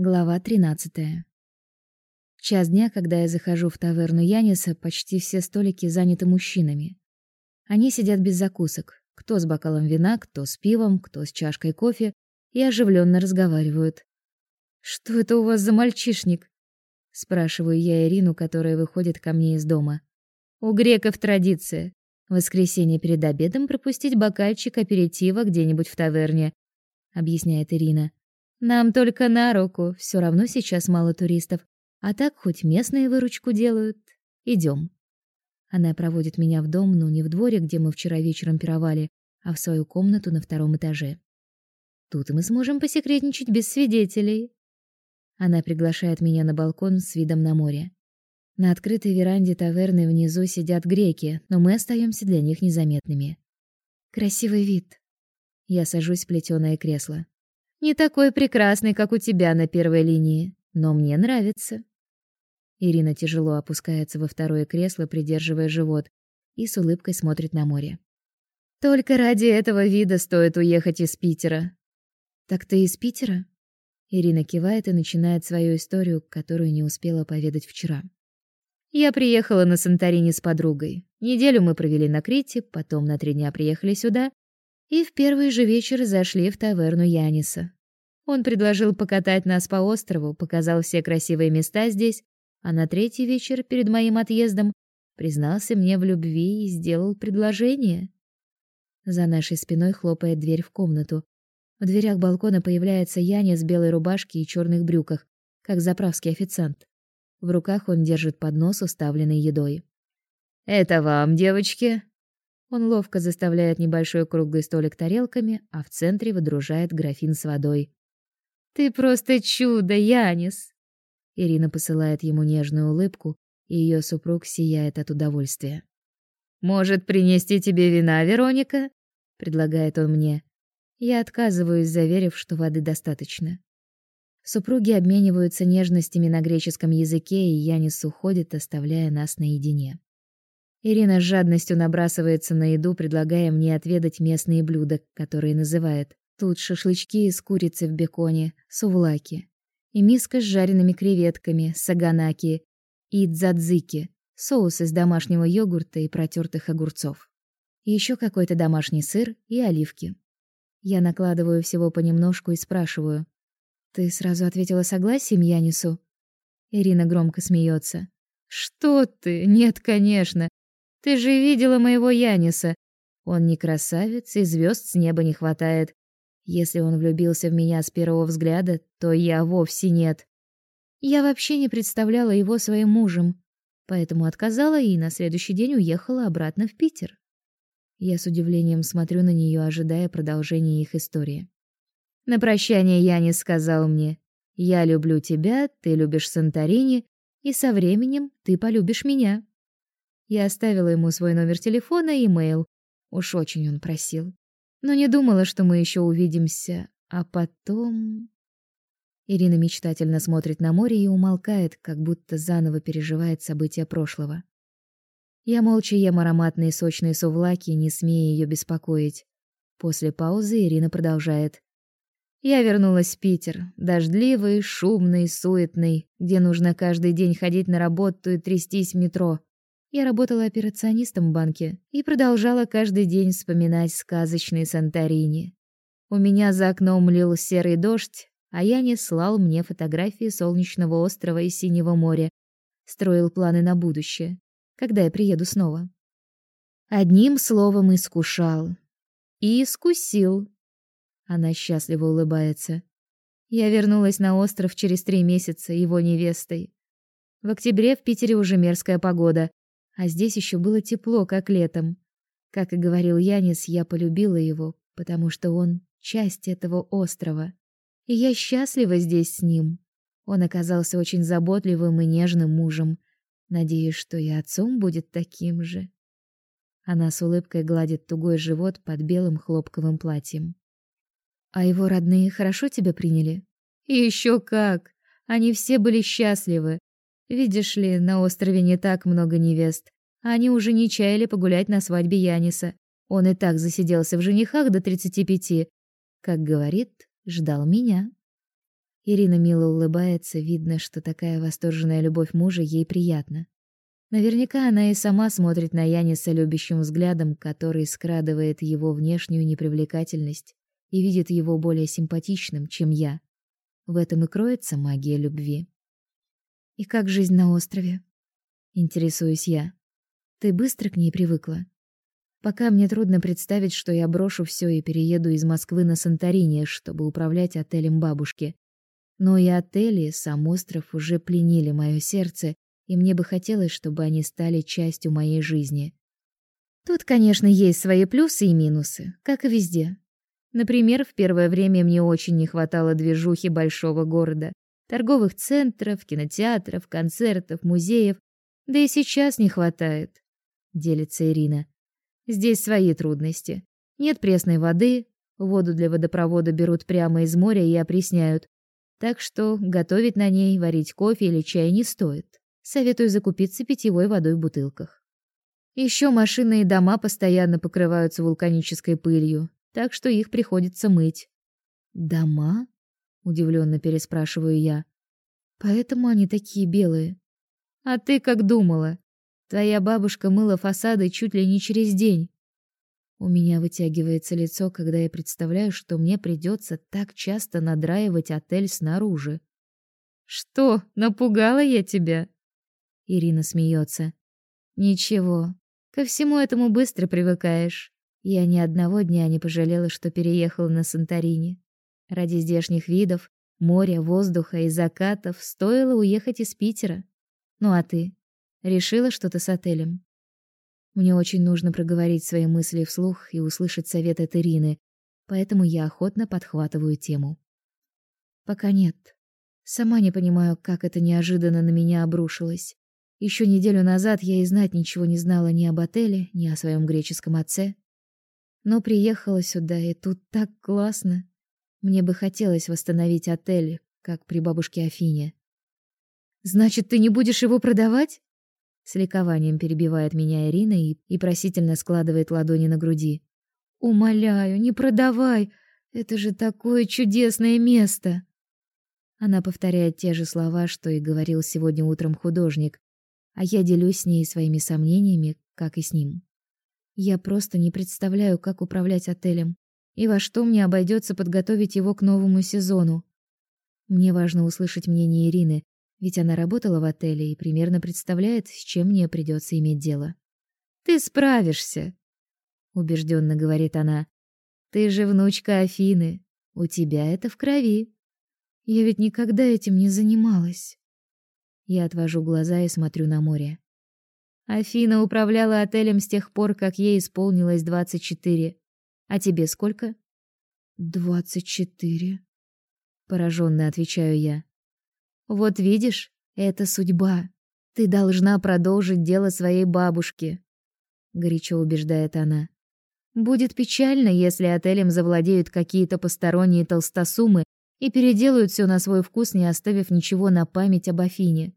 Глава 13. Час дня, когда я захожу в таверну Яниса, почти все столики заняты мужчинами. Они сидят без закусок, кто с бокалом вина, кто с пивом, кто с чашкой кофе, и оживленно разговаривают. Что это у вас за мальчишник? спрашиваю я Ирину, которая выходит ко мне из дома. У греков традиция в воскресенье перед обедом пропустить бокальчик аперитива где-нибудь в таверне, объясняет Ирина. Нам только на руку, все равно сейчас мало туристов, а так хоть местные выручку делают. Идем. Она проводит меня в дом, но не в дворе, где мы вчера вечером пировали, а в свою комнату на втором этаже. Тут мы сможем посекретничать без свидетелей. Она приглашает меня на балкон с видом на море. На открытой веранде таверны внизу сидят греки, но мы остаемся для них незаметными. Красивый вид. Я сажусь в плетёное кресло. Не такой прекрасный, как у тебя на первой линии, но мне нравится. Ирина тяжело опускается во второе кресло, придерживая живот, и с улыбкой смотрит на море. Только ради этого вида стоит уехать из Питера. Так ты из Питера? Ирина кивает и начинает свою историю, которую не успела поведать вчера. Я приехала на Санторини с подругой. Неделю мы провели на Крите, потом на три дня приехали сюда и в первый же вечер зашли в таверну Яниса. Он предложил покатать нас по острову, показал все красивые места здесь, а на третий вечер перед моим отъездом признался мне в любви и сделал предложение. За нашей спиной хлопает дверь в комнату. В дверях балкона появляется Янис в белой рубашке и черных брюках, как заправский официант. В руках он держит поднос, уставленный едой. «Это вам, девочки!» Он ловко заставляет небольшой круглый столик тарелками, а в центре выдружает графин с водой. «Ты просто чудо, Янис!» Ирина посылает ему нежную улыбку, и ее супруг сияет от удовольствия. «Может, принести тебе вина, Вероника?» — предлагает он мне. Я отказываюсь, заверив, что воды достаточно. Супруги обмениваются нежностями на греческом языке, и Янис уходит, оставляя нас наедине. Ирина с жадностью набрасывается на еду, предлагая мне отведать местные блюда, которые называет. Тут шашлычки из курицы в беконе, сувлаки, и миска с жареными креветками, саганаки и дзадзики, соус из домашнего йогурта и протертых огурцов. Еще какой-то домашний сыр и оливки. Я накладываю всего понемножку и спрашиваю: "Ты сразу ответила согласием Янису?" Ирина громко смеется. "Что ты? Нет, конечно. Ты же видела моего Яниса. Он не красавец, и звезд с неба не хватает. Если он влюбился в меня с первого взгляда, то я вовсе нет. Я вообще не представляла его своим мужем, поэтому отказала и на следующий день уехала обратно в Питер. Я с удивлением смотрю на нее, ожидая продолжения их истории. На прощание Янис сказал мне: "Я люблю тебя, ты любишь Санторини, и со временем ты полюбишь меня". Я оставила ему свой номер телефона и имейл. Уж очень он просил. Но не думала, что мы еще увидимся. А потом... Ирина мечтательно смотрит на море и умолкает, как будто заново переживает события прошлого. Я молча ем ароматные сочные сувлаки, не смея ее беспокоить. После паузы Ирина продолжает. Я вернулась в Питер, дождливый, шумный, суетный, где нужно каждый день ходить на работу и трястись в метро. Я работала операционистом в банке и продолжала каждый день вспоминать сказочные Санторини. У меня за окном лил серый дождь, а я слал мне фотографии солнечного острова и синего моря, строил планы на будущее, когда я приеду снова. Одним словом, искушал. И искусил. Она счастливо улыбается. Я вернулась на остров через три месяца его невестой. В октябре в Питере уже мерзкая погода, а здесь еще было тепло, как летом. Как и говорил Янис, я полюбила его, потому что он часть этого острова. И я счастлива здесь с ним. Он оказался очень заботливым и нежным мужем. Надеюсь, что и отцом будет таким же. Она с улыбкой гладит тугой живот под белым хлопковым платьем. А его родные хорошо тебя приняли? И еще как. Они все были счастливы. Видишь ли, на острове не так много невест. Они уже не чаяли погулять на свадьбе Яниса. Он и так засиделся в женихах до 35. Как говорит, ждал меня. Ирина мило улыбается, видно, что такая восторженная любовь мужа ей приятна. Наверняка она и сама смотрит на Яниса любящим взглядом, который скрадывает его внешнюю непривлекательность и видит его более симпатичным, чем я. В этом и кроется магия любви. И как жизнь на острове? Интересуюсь я. Ты быстро к ней привыкла? Пока мне трудно представить, что я брошу все и перееду из Москвы на Санторини, чтобы управлять отелем бабушки. Но и отели, и сам остров уже пленили мое сердце, и мне бы хотелось, чтобы они стали частью моей жизни. Тут, конечно, есть свои плюсы и минусы, как и везде. Например, в первое время мне очень не хватало движухи большого города, торговых центров, кинотеатров, концертов, музеев, да и сейчас не хватает, делится Ирина. Здесь свои трудности. Нет пресной воды, воду для водопровода берут прямо из моря и опресняют. Так что готовить на ней, варить кофе или чай не стоит советую закупиться питьевой водой в бутылках. Еще машины и дома постоянно покрываются вулканической пылью, так что их приходится мыть. Дома? Удивленно переспрашиваю я. Поэтому они такие белые. А ты как думала? Твоя бабушка мыла фасады чуть ли не через день. У меня вытягивается лицо, когда я представляю, что мне придется так часто надраивать отель снаружи. Что, напугала я тебя? Ирина смеется. Ничего, ко всему этому быстро привыкаешь. Я ни одного дня не пожалела, что переехала на Санторини. Ради здешних видов, моря, воздуха и закатов стоило уехать из Питера. Ну а ты? Решила что-то с отелем? Мне очень нужно проговорить свои мысли вслух и услышать совет от Ирины, поэтому я охотно подхватываю тему. Пока нет. Сама не понимаю, как это неожиданно на меня обрушилось. Еще неделю назад я и знать ничего не знала ни об отеле, ни о своем греческом отце. Но приехала сюда, и тут так классно. Мне бы хотелось восстановить отель, как при бабушке Афине. Значит, ты не будешь его продавать? С ликованием перебивает меня Ирина и, и просительно складывает ладони на груди. Умоляю, не продавай. Это же такое чудесное место. Она повторяет те же слова, что и говорил сегодня утром художник, а я делюсь с ней своими сомнениями, как и с ним. Я просто не представляю, как управлять отелем и во что мне обойдется подготовить его к новому сезону. Мне важно услышать мнение Ирины, ведь она работала в отеле и примерно представляет, с чем мне придется иметь дело. Ты справишься, убежденно говорит она. Ты же внучка Афины, у тебя это в крови. Я ведь никогда этим не занималась. Я отвожу глаза и смотрю на море. Афина управляла отелем с тех пор, как ей исполнилось двадцать четыре. А тебе сколько? Двадцать четыре. Пораженно отвечаю я. Вот видишь, это судьба. Ты должна продолжить дело своей бабушки, горячо убеждает она. Будет печально, если отелем завладеют какие-то посторонние толстосумы и переделают все на свой вкус, не оставив ничего на память об Афине.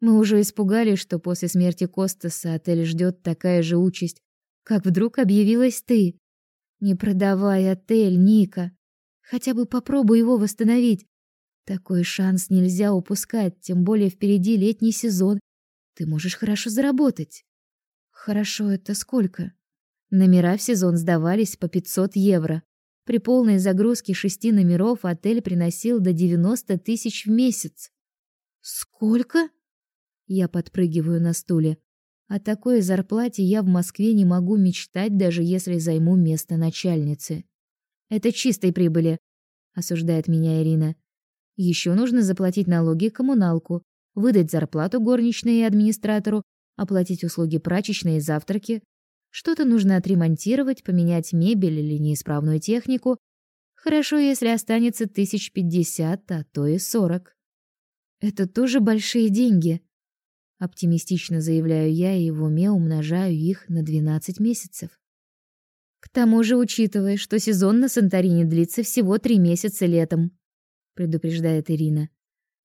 Мы уже испугались, что после смерти Костаса отель ждет такая же участь, как вдруг объявилась ты. Не продавай отель, Ника. Хотя бы попробуй его восстановить. Такой шанс нельзя упускать, тем более впереди летний сезон. Ты можешь хорошо заработать. Хорошо, это сколько? Номера в сезон сдавались по 500 евро. При полной загрузке шести номеров отель приносил до 90 тысяч в месяц. Сколько? Я подпрыгиваю на стуле. О такой зарплате я в Москве не могу мечтать, даже если займу место начальницы. Это чистой прибыли, осуждает меня Ирина. Еще нужно заплатить налоги коммуналку, выдать зарплату горничной и администратору, оплатить услуги прачечной и завтраки. Что-то нужно отремонтировать, поменять мебель или неисправную технику. Хорошо, если останется тысяч пятьдесят, а то и сорок. Это тоже большие деньги. Оптимистично заявляю я и в уме умножаю их на 12 месяцев. К тому же, учитывая, что сезон на Санторини длится всего три месяца летом, предупреждает Ирина.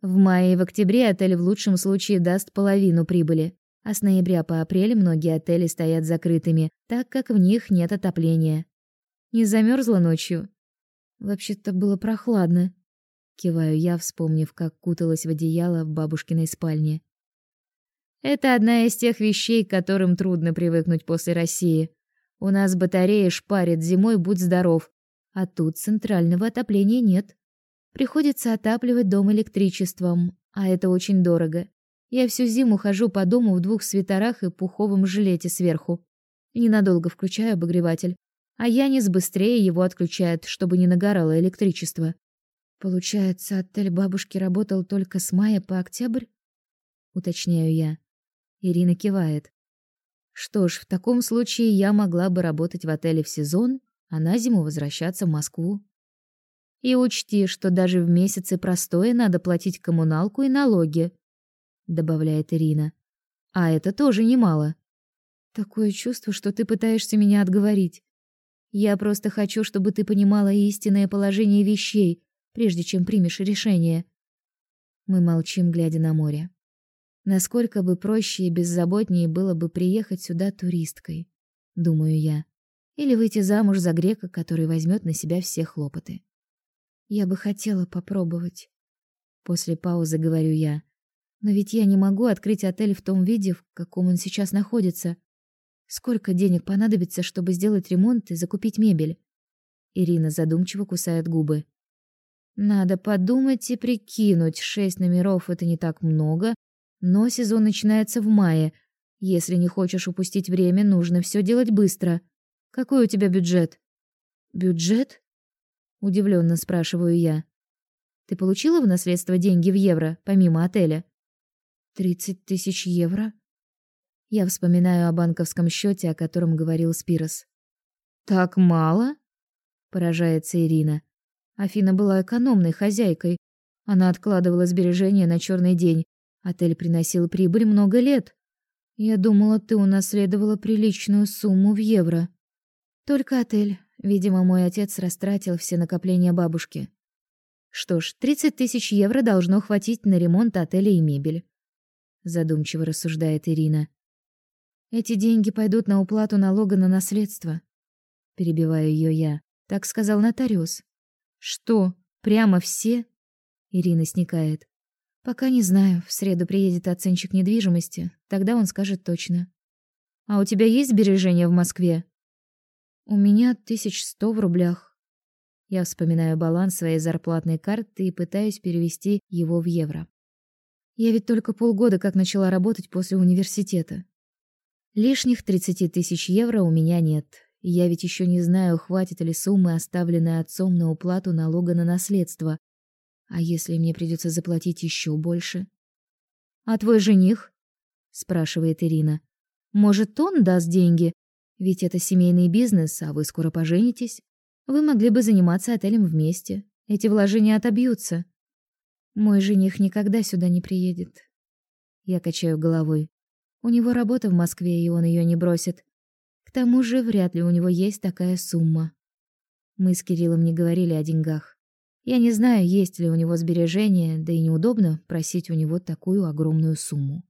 В мае и в октябре отель в лучшем случае даст половину прибыли, а с ноября по апрель многие отели стоят закрытыми, так как в них нет отопления. Не замерзла ночью? Вообще-то было прохладно, киваю я, вспомнив, как куталась в одеяло в бабушкиной спальне. Это одна из тех вещей, к которым трудно привыкнуть после России. У нас батареи шпарит зимой, будь здоров. А тут центрального отопления нет. Приходится отапливать дом электричеством, а это очень дорого. Я всю зиму хожу по дому в двух свитерах и пуховом жилете сверху. Ненадолго включаю обогреватель, а Янис быстрее его отключает, чтобы не нагорало электричество. Получается, отель бабушки работал только с мая по октябрь? Уточняю я. Ирина кивает. Что ж, в таком случае я могла бы работать в отеле в сезон, а на зиму возвращаться в Москву. И учти, что даже в месяцы простоя надо платить коммуналку и налоги, добавляет Ирина. А это тоже немало. Такое чувство, что ты пытаешься меня отговорить. Я просто хочу, чтобы ты понимала истинное положение вещей, прежде чем примешь решение. Мы молчим, глядя на море. Насколько бы проще и беззаботнее было бы приехать сюда туристкой, думаю я, или выйти замуж за грека, который возьмет на себя все хлопоты. Я бы хотела попробовать. После паузы говорю я. Но ведь я не могу открыть отель в том виде, в каком он сейчас находится. Сколько денег понадобится, чтобы сделать ремонт и закупить мебель? Ирина задумчиво кусает губы. Надо подумать и прикинуть, шесть номеров это не так много, но сезон начинается в мае. Если не хочешь упустить время, нужно все делать быстро. Какой у тебя бюджет? Бюджет? Удивленно спрашиваю я. Ты получила в наследство деньги в евро, помимо отеля? Тридцать тысяч евро? Я вспоминаю о банковском счете, о котором говорил Спирос. Так мало? Поражается Ирина. Афина была экономной хозяйкой. Она откладывала сбережения на черный день, Отель приносил прибыль много лет. Я думала, ты унаследовала приличную сумму в евро. Только отель. Видимо, мой отец растратил все накопления бабушки. Что ж, 30 тысяч евро должно хватить на ремонт отеля и мебель. Задумчиво рассуждает Ирина. Эти деньги пойдут на уплату налога на наследство. Перебиваю ее я. Так сказал нотариус. Что, прямо все? Ирина сникает. Пока не знаю. В среду приедет оценщик недвижимости, тогда он скажет точно. А у тебя есть сбережения в Москве? У меня тысяч сто в рублях. Я вспоминаю баланс своей зарплатной карты и пытаюсь перевести его в евро. Я ведь только полгода как начала работать после университета. Лишних 30 тысяч евро у меня нет. я ведь еще не знаю, хватит ли суммы, оставленной отцом на уплату налога на наследство, а если мне придется заплатить еще больше? А твой жених? спрашивает Ирина. Может, он даст деньги? Ведь это семейный бизнес, а вы скоро поженитесь. Вы могли бы заниматься отелем вместе. Эти вложения отобьются. Мой жених никогда сюда не приедет. Я качаю головой. У него работа в Москве, и он ее не бросит. К тому же, вряд ли у него есть такая сумма. Мы с Кириллом не говорили о деньгах. Я не знаю, есть ли у него сбережения, да и неудобно просить у него такую огромную сумму.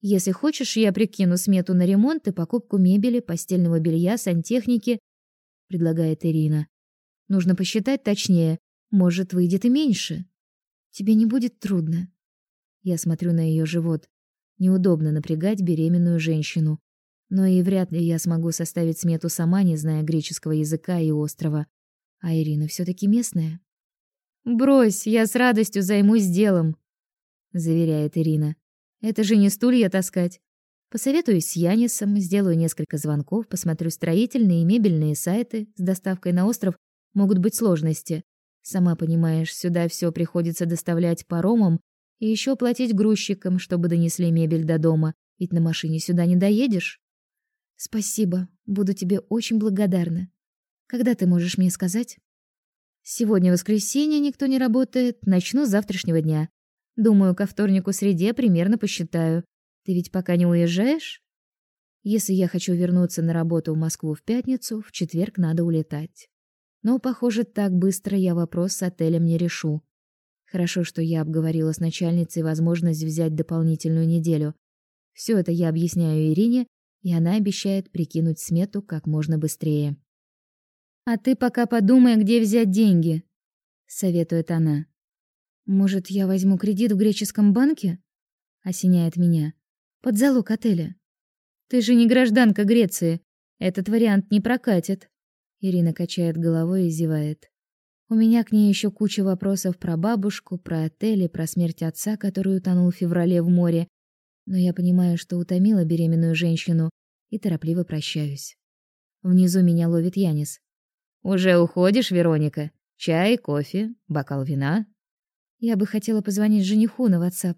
Если хочешь, я прикину смету на ремонт и покупку мебели, постельного белья, сантехники, предлагает Ирина. Нужно посчитать точнее, может, выйдет и меньше. Тебе не будет трудно. Я смотрю на ее живот. Неудобно напрягать беременную женщину. Но и вряд ли я смогу составить смету сама, не зная греческого языка и острова. А Ирина все таки местная. Брось, я с радостью займусь делом, заверяет Ирина. Это же не стулья таскать. Посоветуюсь с Янисом, сделаю несколько звонков, посмотрю строительные и мебельные сайты. С доставкой на остров могут быть сложности. Сама понимаешь, сюда все приходится доставлять паромом и еще платить грузчикам, чтобы донесли мебель до дома, ведь на машине сюда не доедешь. Спасибо, буду тебе очень благодарна. Когда ты можешь мне сказать? Сегодня воскресенье, никто не работает, начну с завтрашнего дня. Думаю, ко вторнику среде примерно посчитаю. Ты ведь пока не уезжаешь? Если я хочу вернуться на работу в Москву в пятницу, в четверг надо улетать. Но, похоже, так быстро я вопрос с отелем не решу. Хорошо, что я обговорила с начальницей возможность взять дополнительную неделю. Все это я объясняю Ирине, и она обещает прикинуть смету как можно быстрее. А ты пока подумай, где взять деньги, советует она. Может, я возьму кредит в греческом банке? Осеняет меня. Под залог отеля. Ты же не гражданка Греции. Этот вариант не прокатит. Ирина качает головой и зевает. У меня к ней еще куча вопросов про бабушку, про отели, про смерть отца, который утонул в феврале в море. Но я понимаю, что утомила беременную женщину, и торопливо прощаюсь. Внизу меня ловит Янис. «Уже уходишь, Вероника? Чай, кофе, бокал вина?» Я бы хотела позвонить жениху на WhatsApp.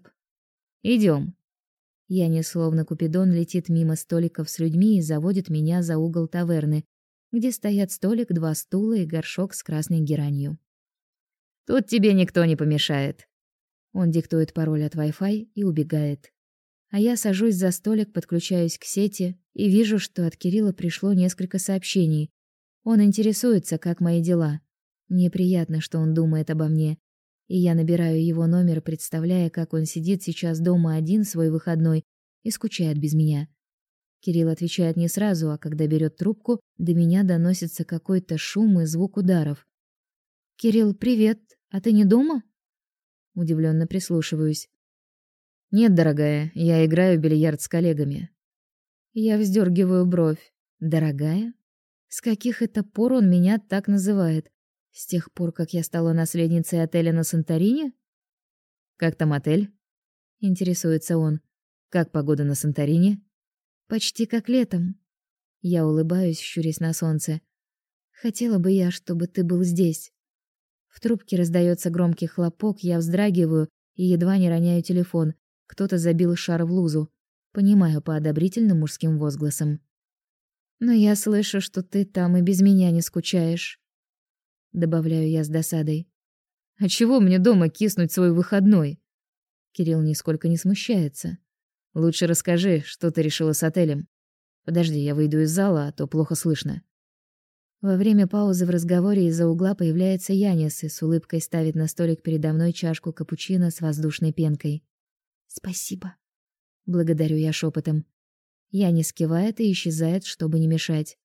Идем. Янис, словно купидон, летит мимо столиков с людьми и заводит меня за угол таверны, где стоят столик, два стула и горшок с красной геранью. «Тут тебе никто не помешает». Он диктует пароль от Wi-Fi и убегает. А я сажусь за столик, подключаюсь к сети и вижу, что от Кирилла пришло несколько сообщений. Он интересуется, как мои дела. Мне приятно, что он думает обо мне. И я набираю его номер, представляя, как он сидит сейчас дома один свой выходной и скучает без меня. Кирилл отвечает не сразу, а когда берет трубку, до меня доносится какой-то шум и звук ударов. «Кирилл, привет. А ты не дома?» Удивленно прислушиваюсь. «Нет, дорогая, я играю в бильярд с коллегами». Я вздергиваю бровь. «Дорогая? С каких это пор он меня так называет? С тех пор, как я стала наследницей отеля на Санторини?» «Как там отель?» — интересуется он. «Как погода на Санторини?» «Почти как летом». Я улыбаюсь, щурясь на солнце. «Хотела бы я, чтобы ты был здесь». В трубке раздается громкий хлопок, я вздрагиваю и едва не роняю телефон. Кто-то забил шар в лузу. Понимаю по одобрительным мужским возгласам. «Но я слышу, что ты там и без меня не скучаешь», — добавляю я с досадой. «А чего мне дома киснуть свой выходной?» Кирилл нисколько не смущается. «Лучше расскажи, что ты решила с отелем. Подожди, я выйду из зала, а то плохо слышно». Во время паузы в разговоре из-за угла появляется Янис и с улыбкой ставит на столик передо мной чашку капучино с воздушной пенкой. Спасибо. Благодарю я шепотом. Я не скивает и исчезает, чтобы не мешать.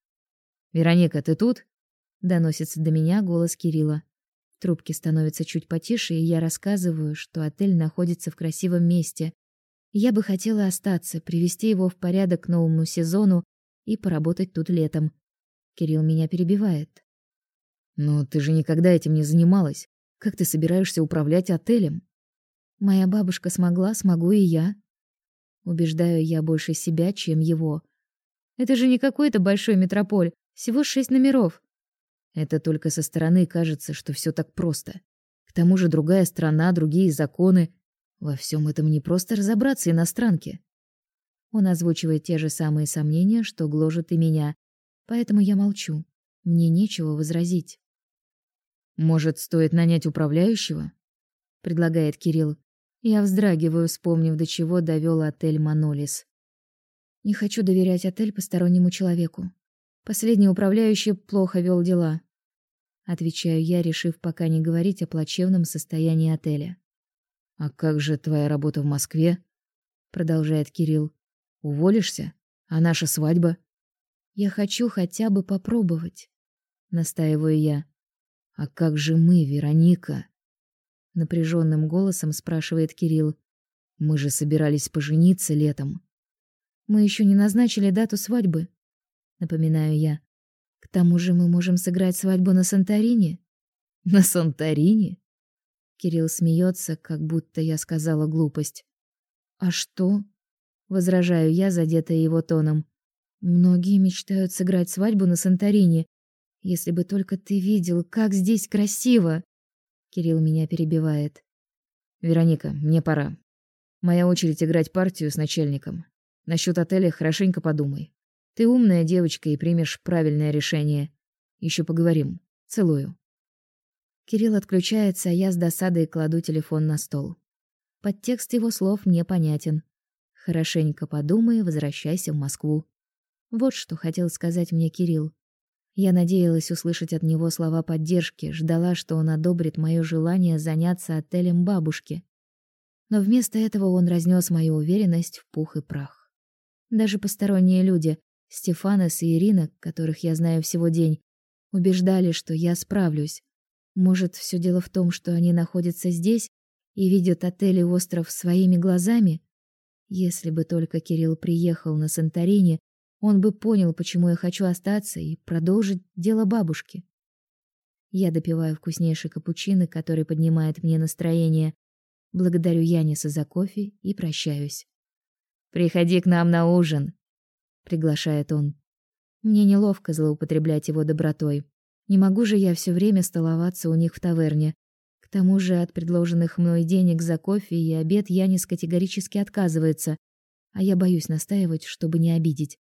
Вероника, ты тут? Доносится до меня голос Кирилла. Трубки становятся чуть потише, и я рассказываю, что отель находится в красивом месте. Я бы хотела остаться, привести его в порядок к новому сезону и поработать тут летом. Кирилл меня перебивает. Но ты же никогда этим не занималась. Как ты собираешься управлять отелем? Моя бабушка смогла, смогу и я. Убеждаю я больше себя, чем его. Это же не какой-то большой метрополь, всего шесть номеров. Это только со стороны кажется, что все так просто. К тому же другая страна, другие законы. Во всем этом не просто разобраться иностранке. Он озвучивает те же самые сомнения, что гложет и меня, поэтому я молчу. Мне нечего возразить. Может, стоит нанять управляющего? предлагает Кирилл. Я вздрагиваю, вспомнив, до чего довел отель Манолис. Не хочу доверять отель постороннему человеку. Последний управляющий плохо вел дела. Отвечаю я, решив пока не говорить о плачевном состоянии отеля. А как же твоя работа в Москве? продолжает Кирилл. Уволишься? А наша свадьба? Я хочу хотя бы попробовать, настаиваю я. А как же мы, Вероника? Напряженным голосом спрашивает Кирилл. Мы же собирались пожениться летом. Мы еще не назначили дату свадьбы, напоминаю я. К тому же мы можем сыграть свадьбу на Санторини. На Санторини? Кирилл смеется, как будто я сказала глупость. А что? возражаю я, задетая его тоном. Многие мечтают сыграть свадьбу на Санторини. Если бы только ты видел, как здесь красиво. Кирилл меня перебивает. Вероника, мне пора. Моя очередь играть партию с начальником. Насчет отеля хорошенько подумай. Ты умная девочка и примешь правильное решение. Еще поговорим. Целую. Кирилл отключается, а я с досадой кладу телефон на стол. Подтекст его слов мне понятен. Хорошенько подумай и возвращайся в Москву. Вот что хотел сказать мне Кирилл. Я надеялась услышать от него слова поддержки, ждала, что он одобрит мое желание заняться отелем бабушки. Но вместо этого он разнес мою уверенность в пух и прах. Даже посторонние люди, Стефанос и Ирина, которых я знаю всего день, убеждали, что я справлюсь. Может, все дело в том, что они находятся здесь, и видит отель и остров своими глазами? Если бы только Кирилл приехал на Санторини, он бы понял, почему я хочу остаться и продолжить дело бабушки. Я допиваю вкуснейший капучино, который поднимает мне настроение. Благодарю Яниса за кофе и прощаюсь. Приходи к нам на ужин, приглашает он. Мне неловко злоупотреблять его добротой. Не могу же я все время столоваться у них в таверне. К тому же от предложенных мной денег за кофе и обед Янис категорически отказывается, а я боюсь настаивать, чтобы не обидеть.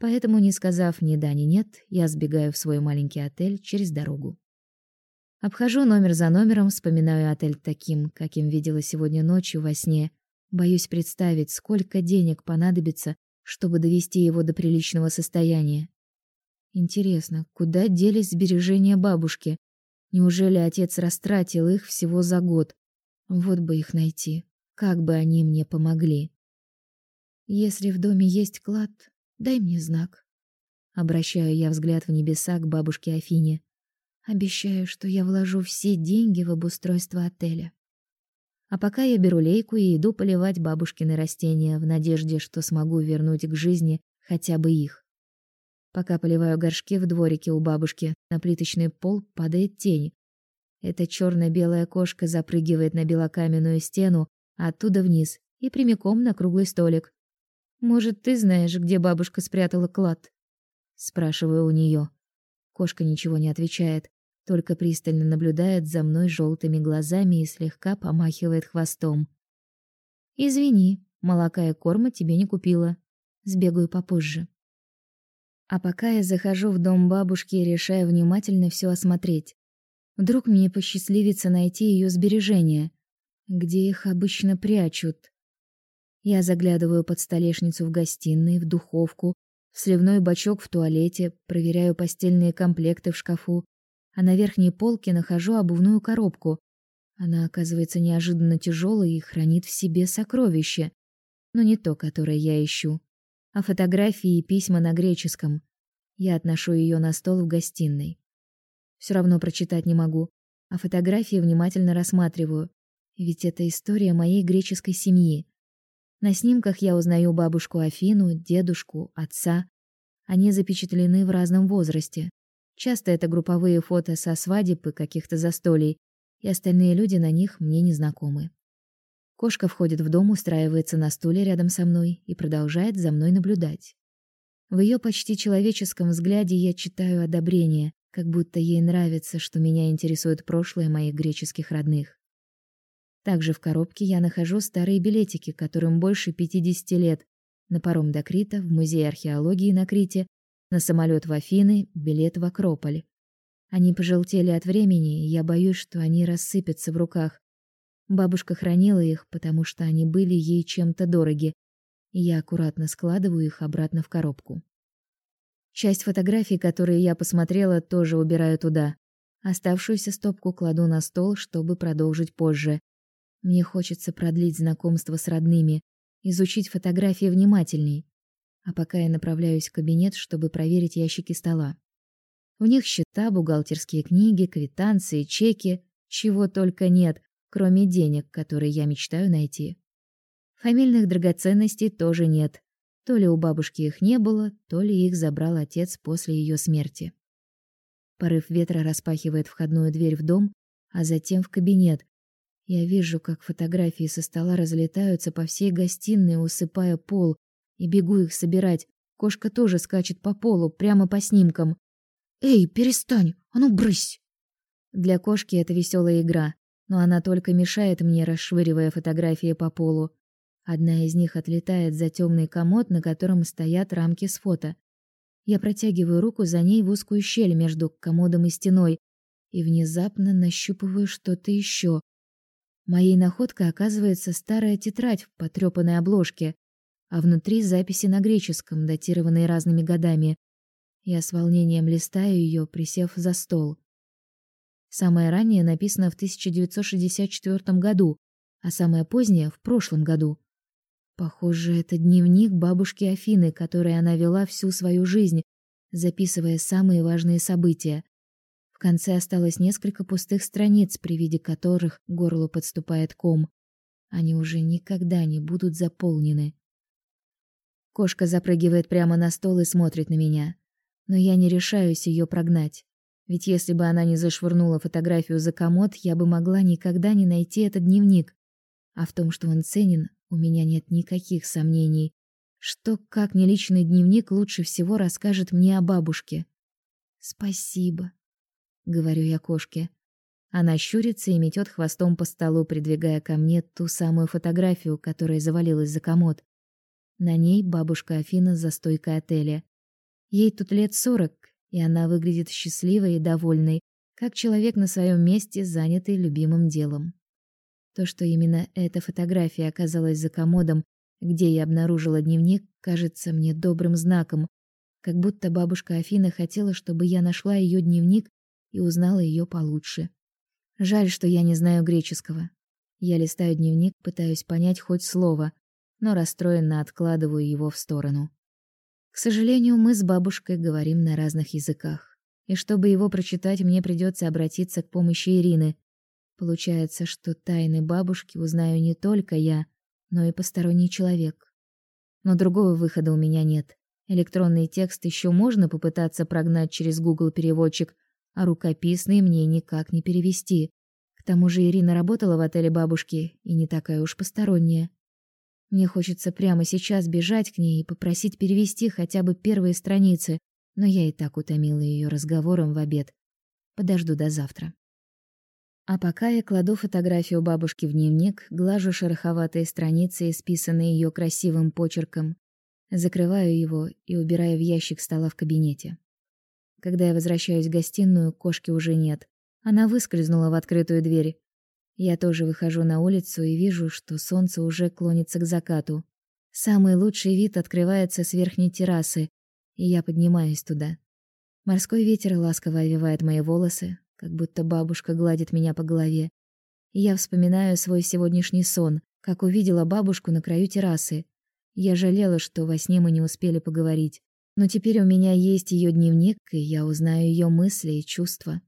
Поэтому, не сказав ни да, ни нет, я сбегаю в свой маленький отель через дорогу. Обхожу номер за номером, вспоминаю отель таким, каким видела сегодня ночью во сне. Боюсь представить, сколько денег понадобится, чтобы довести его до приличного состояния. Интересно, куда делись сбережения бабушки? Неужели отец растратил их всего за год? Вот бы их найти. Как бы они мне помогли. Если в доме есть клад, дай мне знак. Обращаю я взгляд в небеса к бабушке Афине. Обещаю, что я вложу все деньги в обустройство отеля. А пока я беру лейку и иду поливать бабушкины растения в надежде, что смогу вернуть к жизни хотя бы их. Пока поливаю горшки в дворике у бабушки, на плиточный пол падает тень. Эта черно-белая кошка запрыгивает на белокаменную стену, оттуда вниз и прямиком на круглый столик. Может, ты знаешь, где бабушка спрятала клад? спрашиваю у нее. Кошка ничего не отвечает, только пристально наблюдает за мной желтыми глазами и слегка помахивает хвостом. Извини, молока и корма тебе не купила. Сбегаю попозже. А пока я захожу в дом бабушки и решаю внимательно все осмотреть. Вдруг мне посчастливится найти ее сбережения. Где их обычно прячут? Я заглядываю под столешницу в гостиной, в духовку, в сливной бачок в туалете, проверяю постельные комплекты в шкафу, а на верхней полке нахожу обувную коробку. Она оказывается неожиданно тяжелой и хранит в себе сокровище, но не то, которое я ищу а фотографии и письма на греческом. Я отношу ее на стол в гостиной. Все равно прочитать не могу, а фотографии внимательно рассматриваю, ведь это история моей греческой семьи. На снимках я узнаю бабушку Афину, дедушку, отца. Они запечатлены в разном возрасте. Часто это групповые фото со свадеб и каких-то застолий, и остальные люди на них мне не знакомы. Кошка входит в дом, устраивается на стуле рядом со мной и продолжает за мной наблюдать. В ее почти человеческом взгляде я читаю одобрение, как будто ей нравится, что меня интересует прошлое моих греческих родных. Также в коробке я нахожу старые билетики, которым больше 50 лет, на паром до Крита, в музей археологии на Крите, на самолет в Афины, билет в Акрополь. Они пожелтели от времени, и я боюсь, что они рассыпятся в руках, Бабушка хранила их, потому что они были ей чем-то дороги, я аккуратно складываю их обратно в коробку. Часть фотографий, которые я посмотрела, тоже убираю туда. Оставшуюся стопку кладу на стол, чтобы продолжить позже. Мне хочется продлить знакомство с родными, изучить фотографии внимательней. А пока я направляюсь в кабинет, чтобы проверить ящики стола. В них счета, бухгалтерские книги, квитанции, чеки, чего только нет, кроме денег, которые я мечтаю найти. Фамильных драгоценностей тоже нет. То ли у бабушки их не было, то ли их забрал отец после ее смерти. Порыв ветра распахивает входную дверь в дом, а затем в кабинет. Я вижу, как фотографии со стола разлетаются по всей гостиной, усыпая пол, и бегу их собирать. Кошка тоже скачет по полу, прямо по снимкам. «Эй, перестань! А ну, брысь!» Для кошки это веселая игра но она только мешает мне, расшвыривая фотографии по полу. Одна из них отлетает за темный комод, на котором стоят рамки с фото. Я протягиваю руку за ней в узкую щель между комодом и стеной и внезапно нащупываю что-то еще. Моей находкой оказывается старая тетрадь в потрепанной обложке, а внутри записи на греческом, датированные разными годами. Я с волнением листаю ее, присев за стол. Самое раннее написано в 1964 году, а самое позднее — в прошлом году. Похоже, это дневник бабушки Афины, который она вела всю свою жизнь, записывая самые важные события. Конце осталось несколько пустых страниц, при виде которых к горлу подступает ком. Они уже никогда не будут заполнены. Кошка запрыгивает прямо на стол и смотрит на меня, но я не решаюсь ее прогнать. Ведь если бы она не зашвырнула фотографию за комод, я бы могла никогда не найти этот дневник. А в том, что он ценен, у меня нет никаких сомнений. Что, как не личный дневник, лучше всего расскажет мне о бабушке. Спасибо, говорю я кошке. Она щурится и метет хвостом по столу, придвигая ко мне ту самую фотографию, которая завалилась за комод. На ней бабушка Афина за стойкой отеля. Ей тут лет сорок, и она выглядит счастливой и довольной, как человек на своем месте, занятый любимым делом. То, что именно эта фотография оказалась за комодом, где я обнаружила дневник, кажется мне добрым знаком, как будто бабушка Афина хотела, чтобы я нашла ее дневник и узнала ее получше. Жаль, что я не знаю греческого. Я листаю дневник, пытаюсь понять хоть слово, но расстроенно откладываю его в сторону. К сожалению, мы с бабушкой говорим на разных языках. И чтобы его прочитать, мне придется обратиться к помощи Ирины. Получается, что тайны бабушки узнаю не только я, но и посторонний человек. Но другого выхода у меня нет. Электронный текст еще можно попытаться прогнать через Google переводчик, а рукописный мне никак не перевести. К тому же Ирина работала в отеле бабушки и не такая уж посторонняя. Мне хочется прямо сейчас бежать к ней и попросить перевести хотя бы первые страницы, но я и так утомила ее разговором в обед. Подожду до завтра. А пока я кладу фотографию бабушки в дневник, глажу шероховатые страницы, исписанные ее красивым почерком, закрываю его и убираю в ящик стола в кабинете. Когда я возвращаюсь в гостиную, кошки уже нет. Она выскользнула в открытую дверь, я тоже выхожу на улицу и вижу, что солнце уже клонится к закату. Самый лучший вид открывается с верхней террасы, и я поднимаюсь туда. Морской ветер ласково овивает мои волосы, как будто бабушка гладит меня по голове. Я вспоминаю свой сегодняшний сон, как увидела бабушку на краю террасы. Я жалела, что во сне мы не успели поговорить. Но теперь у меня есть ее дневник, и я узнаю ее мысли и чувства.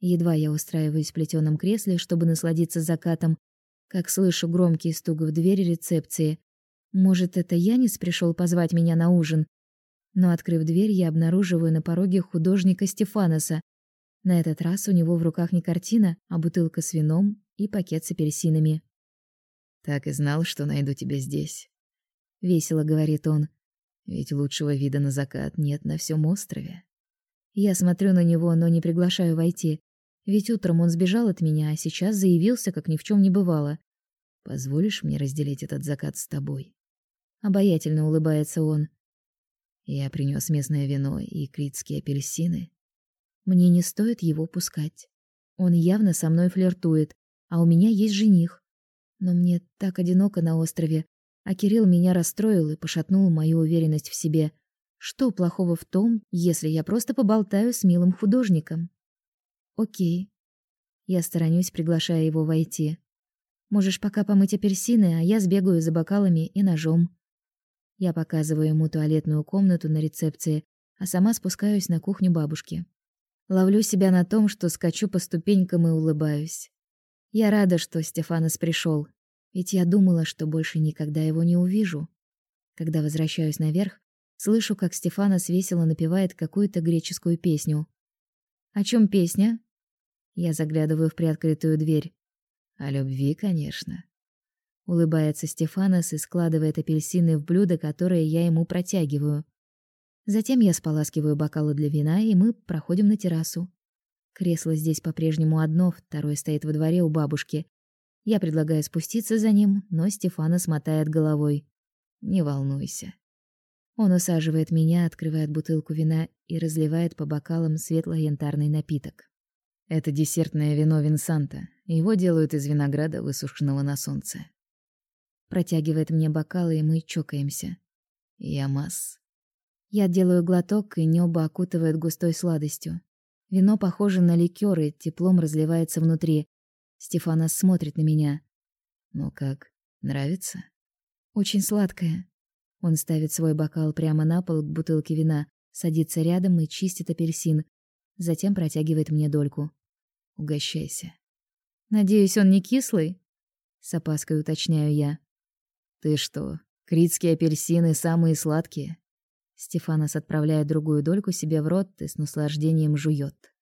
Едва я устраиваюсь в плетеном кресле, чтобы насладиться закатом, как слышу громкий стук в двери рецепции. Может, это Янис пришел позвать меня на ужин? Но, открыв дверь, я обнаруживаю на пороге художника Стефаноса. На этот раз у него в руках не картина, а бутылка с вином и пакет с апельсинами. «Так и знал, что найду тебя здесь», — весело говорит он. «Ведь лучшего вида на закат нет на всем острове». Я смотрю на него, но не приглашаю войти. Ведь утром он сбежал от меня, а сейчас заявился, как ни в чем не бывало. Позволишь мне разделить этот закат с тобой? Обаятельно улыбается он. Я принес местное вино и критские апельсины. Мне не стоит его пускать. Он явно со мной флиртует, а у меня есть жених. Но мне так одиноко на острове, а Кирилл меня расстроил и пошатнул мою уверенность в себе. Что плохого в том, если я просто поболтаю с милым художником? Окей. Я сторонюсь, приглашая его войти. Можешь пока помыть апельсины, а я сбегаю за бокалами и ножом. Я показываю ему туалетную комнату на рецепции, а сама спускаюсь на кухню бабушки. Ловлю себя на том, что скачу по ступенькам и улыбаюсь. Я рада, что Стефанос пришел, ведь я думала, что больше никогда его не увижу. Когда возвращаюсь наверх, слышу, как Стефанос весело напевает какую-то греческую песню. О чем песня? Я заглядываю в приоткрытую дверь. О любви, конечно. Улыбается Стефанос и складывает апельсины в блюдо, которое я ему протягиваю. Затем я споласкиваю бокалы для вина, и мы проходим на террасу. Кресло здесь по-прежнему одно, второе стоит во дворе у бабушки. Я предлагаю спуститься за ним, но Стефанос мотает головой. Не волнуйся. Он усаживает меня, открывает бутылку вина и разливает по бокалам светло-янтарный напиток. Это десертное вино Винсанта. Его делают из винограда, высушенного на солнце. Протягивает мне бокалы, и мы чокаемся. Ямас. Я делаю глоток, и небо окутывает густой сладостью. Вино похоже на ликёр, и теплом разливается внутри. Стефанос смотрит на меня. Ну как, нравится? Очень сладкое. Он ставит свой бокал прямо на пол к бутылке вина, садится рядом и чистит апельсин, Затем протягивает мне дольку. Угощайся. Надеюсь, он не кислый? С опаской уточняю я. Ты что, критские апельсины самые сладкие? Стефанос отправляет другую дольку себе в рот и с наслаждением жует.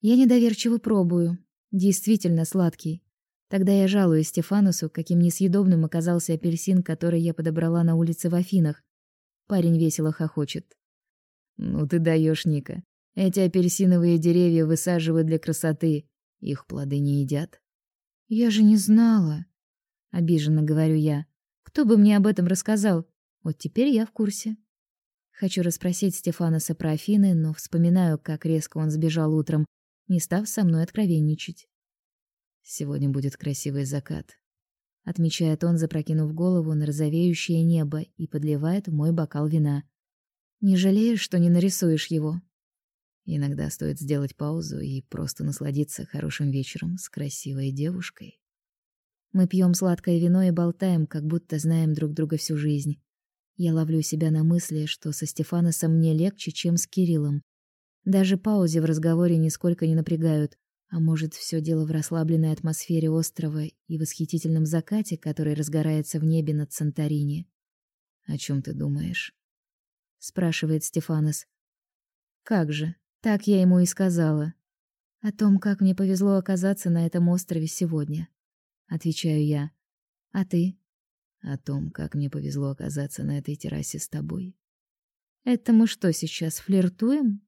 Я недоверчиво пробую. Действительно сладкий. Тогда я жалуюсь Стефанусу, каким несъедобным оказался апельсин, который я подобрала на улице в Афинах. Парень весело хохочет. «Ну ты даешь, Ника. Эти апельсиновые деревья высаживают для красоты. Их плоды не едят». «Я же не знала», — обиженно говорю я. «Кто бы мне об этом рассказал? Вот теперь я в курсе». Хочу расспросить Стефаноса про Афины, но вспоминаю, как резко он сбежал утром, не став со мной откровенничать. Сегодня будет красивый закат, отмечает он, запрокинув голову на розовеющее небо и подливает в мой бокал вина. Не жалеешь, что не нарисуешь его? Иногда стоит сделать паузу и просто насладиться хорошим вечером с красивой девушкой. Мы пьем сладкое вино и болтаем, как будто знаем друг друга всю жизнь. Я ловлю себя на мысли, что со Стефаносом мне легче, чем с Кириллом. Даже паузы в разговоре нисколько не напрягают. А может, все дело в расслабленной атмосфере острова и восхитительном закате, который разгорается в небе над Санторини. О чем ты думаешь? спрашивает Стефанос. Как же? Так я ему и сказала. О том, как мне повезло оказаться на этом острове сегодня, отвечаю я. А ты? О том, как мне повезло оказаться на этой террасе с тобой. Это мы что сейчас флиртуем?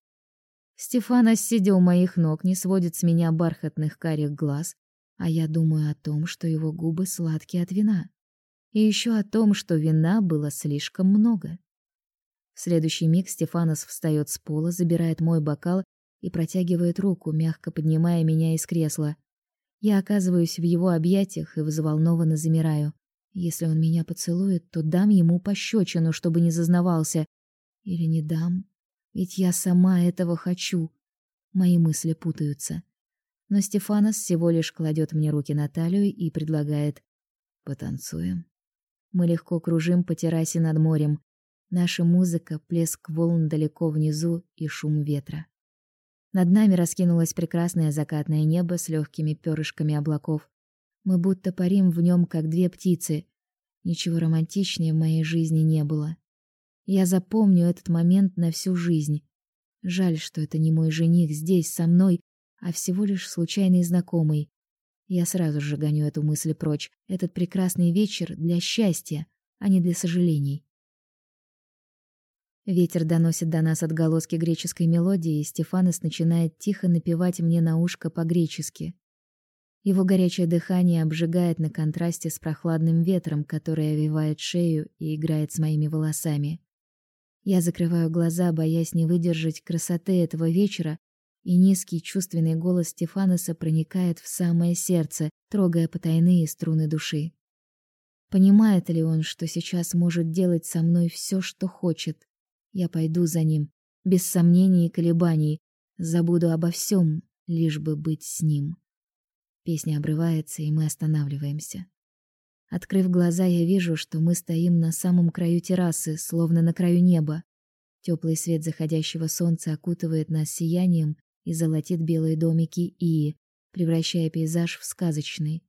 Стефана, сидя у моих ног, не сводит с меня бархатных карих глаз, а я думаю о том, что его губы сладкие от вина. И еще о том, что вина было слишком много. В следующий миг Стефанос встает с пола, забирает мой бокал и протягивает руку, мягко поднимая меня из кресла. Я оказываюсь в его объятиях и взволнованно замираю. Если он меня поцелует, то дам ему пощечину, чтобы не зазнавался. Или не дам, ведь я сама этого хочу. Мои мысли путаются. Но Стефанос всего лишь кладет мне руки на талию и предлагает «Потанцуем». Мы легко кружим по террасе над морем. Наша музыка, плеск волн далеко внизу и шум ветра. Над нами раскинулось прекрасное закатное небо с легкими перышками облаков. Мы будто парим в нем, как две птицы. Ничего романтичнее в моей жизни не было. Я запомню этот момент на всю жизнь. Жаль, что это не мой жених здесь со мной, а всего лишь случайный знакомый. Я сразу же гоню эту мысль прочь. Этот прекрасный вечер для счастья, а не для сожалений. Ветер доносит до нас отголоски греческой мелодии, и Стефанос начинает тихо напевать мне на ушко по-гречески. Его горячее дыхание обжигает на контрасте с прохладным ветром, который овивает шею и играет с моими волосами. Я закрываю глаза, боясь не выдержать красоты этого вечера, и низкий чувственный голос Стефаноса проникает в самое сердце, трогая потайные струны души. Понимает ли он, что сейчас может делать со мной все, что хочет? Я пойду за ним, без сомнений и колебаний, забуду обо всем, лишь бы быть с ним. Песня обрывается, и мы останавливаемся. Открыв глаза, я вижу, что мы стоим на самом краю террасы, словно на краю неба. Теплый свет заходящего солнца окутывает нас сиянием и золотит белые домики Ии, превращая пейзаж в сказочный.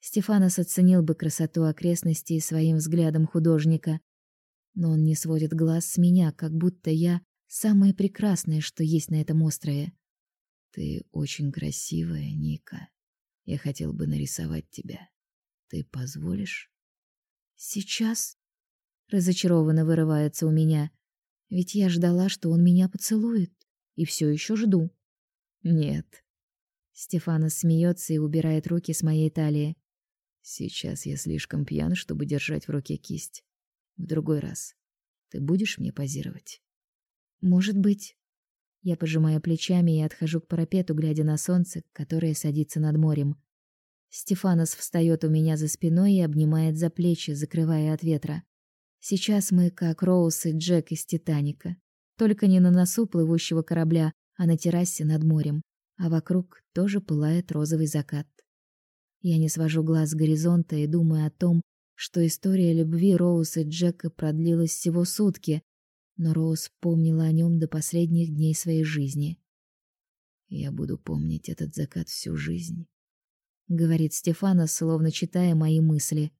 Стефанос оценил бы красоту окрестностей своим взглядом художника, но он не сводит глаз с меня, как будто я самое прекрасное, что есть на этом острове. Ты очень красивая, Ника. Я хотел бы нарисовать тебя. Ты позволишь? Сейчас разочарованно вырывается у меня. Ведь я ждала, что он меня поцелует, и все еще жду. Нет. Стефана смеется и убирает руки с моей талии. Сейчас я слишком пьян, чтобы держать в руке кисть. В другой раз ты будешь мне позировать? Может быть. Я пожимаю плечами и отхожу к парапету, глядя на солнце, которое садится над морем. Стефанос встает у меня за спиной и обнимает за плечи, закрывая от ветра. Сейчас мы как Роуз и Джек из Титаника, только не на носу плывущего корабля, а на террасе над морем, а вокруг тоже пылает розовый закат. Я не свожу глаз с горизонта и думаю о том, что история любви Роуз и Джека продлилась всего сутки, но Роуз помнила о нем до последних дней своей жизни. Я буду помнить этот закат всю жизнь, говорит Стефана, словно читая мои мысли.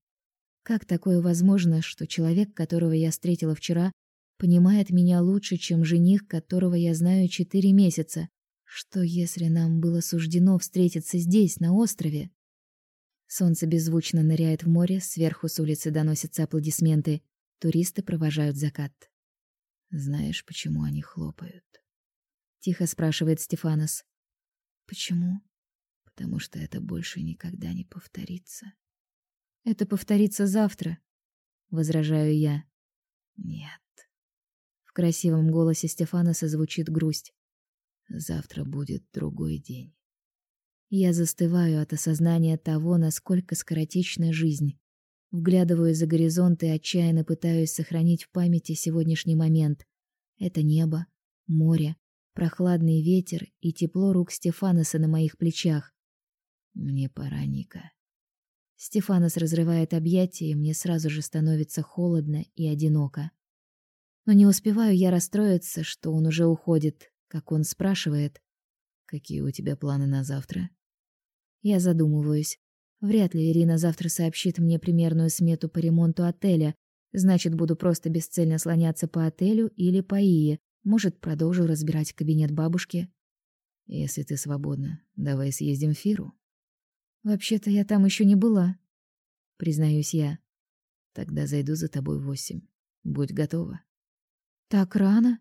Как такое возможно, что человек, которого я встретила вчера, понимает меня лучше, чем жених, которого я знаю четыре месяца? Что если нам было суждено встретиться здесь, на острове? Солнце беззвучно ныряет в море, сверху с улицы доносятся аплодисменты. Туристы провожают закат. Знаешь, почему они хлопают? Тихо спрашивает Стефанос. Почему? Потому что это больше никогда не повторится. Это повторится завтра, возражаю я. Нет. В красивом голосе Стефаноса звучит грусть. Завтра будет другой день. Я застываю от осознания того, насколько скоротечна жизнь. Вглядываюсь за горизонт и отчаянно пытаюсь сохранить в памяти сегодняшний момент. Это небо, море, прохладный ветер и тепло рук Стефаноса на моих плечах. Мне пора, Ника. Стефанос разрывает объятия, и мне сразу же становится холодно и одиноко. Но не успеваю я расстроиться, что он уже уходит, как он спрашивает: "Какие у тебя планы на завтра?" Я задумываюсь. Вряд ли Ирина завтра сообщит мне примерную смету по ремонту отеля. Значит, буду просто бесцельно слоняться по отелю или по ИИ. Может, продолжу разбирать кабинет бабушки. Если ты свободна, давай съездим в Фиру. Вообще-то я там еще не была, признаюсь я. Тогда зайду за тобой в восемь. Будь готова. Так рано?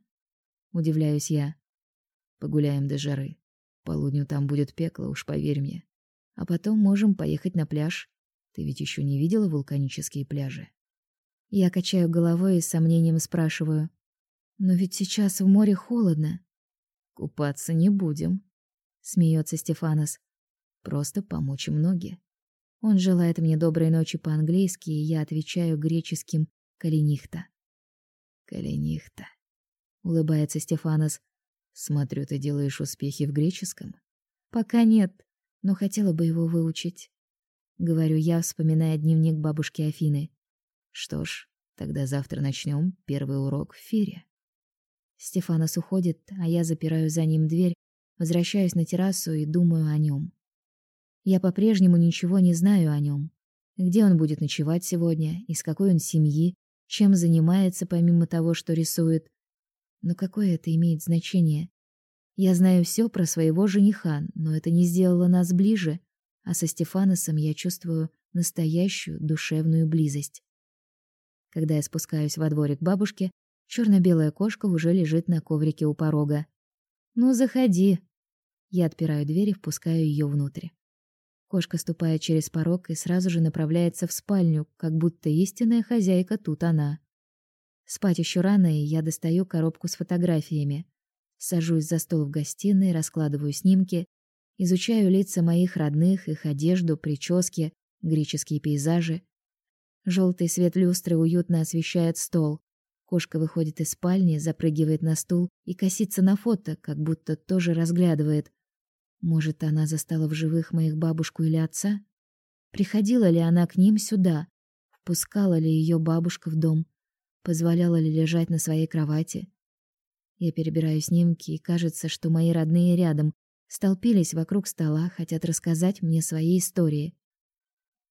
Удивляюсь я. Погуляем до жары. Полудню там будет пекло, уж поверь мне. А потом можем поехать на пляж. Ты ведь еще не видела вулканические пляжи? Я качаю головой и с сомнением спрашиваю: "Но ведь сейчас в море холодно. Купаться не будем", смеется Стефанос. Просто помочь им ноги. Он желает мне доброй ночи по-английски, и я отвечаю греческим «калинихта». «Калинихта», — улыбается Стефанос. «Смотрю, ты делаешь успехи в греческом?» «Пока нет, но хотела бы его выучить», — говорю я, вспоминая дневник бабушки Афины. «Что ж, тогда завтра начнем первый урок в фире». Стефанос уходит, а я запираю за ним дверь, возвращаюсь на террасу и думаю о нем. Я по-прежнему ничего не знаю о нем. Где он будет ночевать сегодня, из какой он семьи, чем занимается помимо того, что рисует. Но какое это имеет значение? Я знаю все про своего жениха, но это не сделало нас ближе, а со Стефаносом я чувствую настоящую душевную близость. Когда я спускаюсь во дворик бабушки, черно белая кошка уже лежит на коврике у порога. «Ну, заходи!» Я отпираю дверь и впускаю ее внутрь. Кошка ступает через порог и сразу же направляется в спальню, как будто истинная хозяйка тут она. Спать еще рано, и я достаю коробку с фотографиями. Сажусь за стол в гостиной, раскладываю снимки, изучаю лица моих родных, их одежду, прически, греческие пейзажи. Желтый свет люстры уютно освещает стол. Кошка выходит из спальни, запрыгивает на стул и косится на фото, как будто тоже разглядывает. Может, она застала в живых моих бабушку или отца? Приходила ли она к ним сюда? Впускала ли ее бабушка в дом? Позволяла ли лежать на своей кровати? Я перебираю снимки, и кажется, что мои родные рядом столпились вокруг стола, хотят рассказать мне свои истории.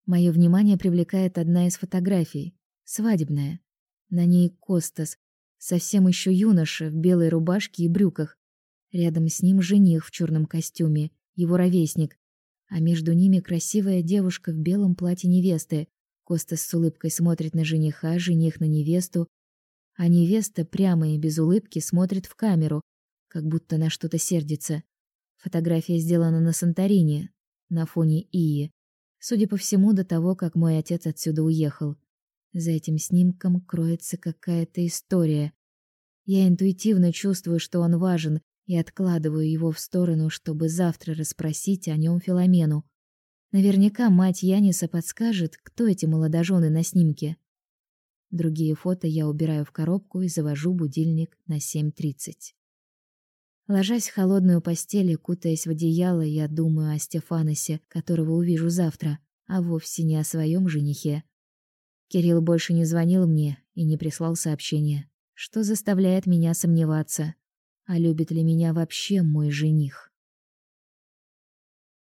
Мое внимание привлекает одна из фотографий, свадебная. На ней Костас, совсем еще юноша в белой рубашке и брюках, Рядом с ним жених в черном костюме, его ровесник, а между ними красивая девушка в белом платье невесты. Костас с улыбкой смотрит на жениха, жених на невесту, а невеста прямо и без улыбки смотрит в камеру, как будто на что-то сердится. Фотография сделана на Санторини, на фоне Ии. Судя по всему, до того, как мой отец отсюда уехал. За этим снимком кроется какая-то история. Я интуитивно чувствую, что он важен, и откладываю его в сторону, чтобы завтра расспросить о нем Филомену. Наверняка мать Яниса подскажет, кто эти молодожены на снимке. Другие фото я убираю в коробку и завожу будильник на 7:30. Ложась в холодную постель кутаясь в одеяло, я думаю о Стефаносе, которого увижу завтра, а вовсе не о своем женихе. Кирилл больше не звонил мне и не прислал сообщения, что заставляет меня сомневаться а любит ли меня вообще мой жених.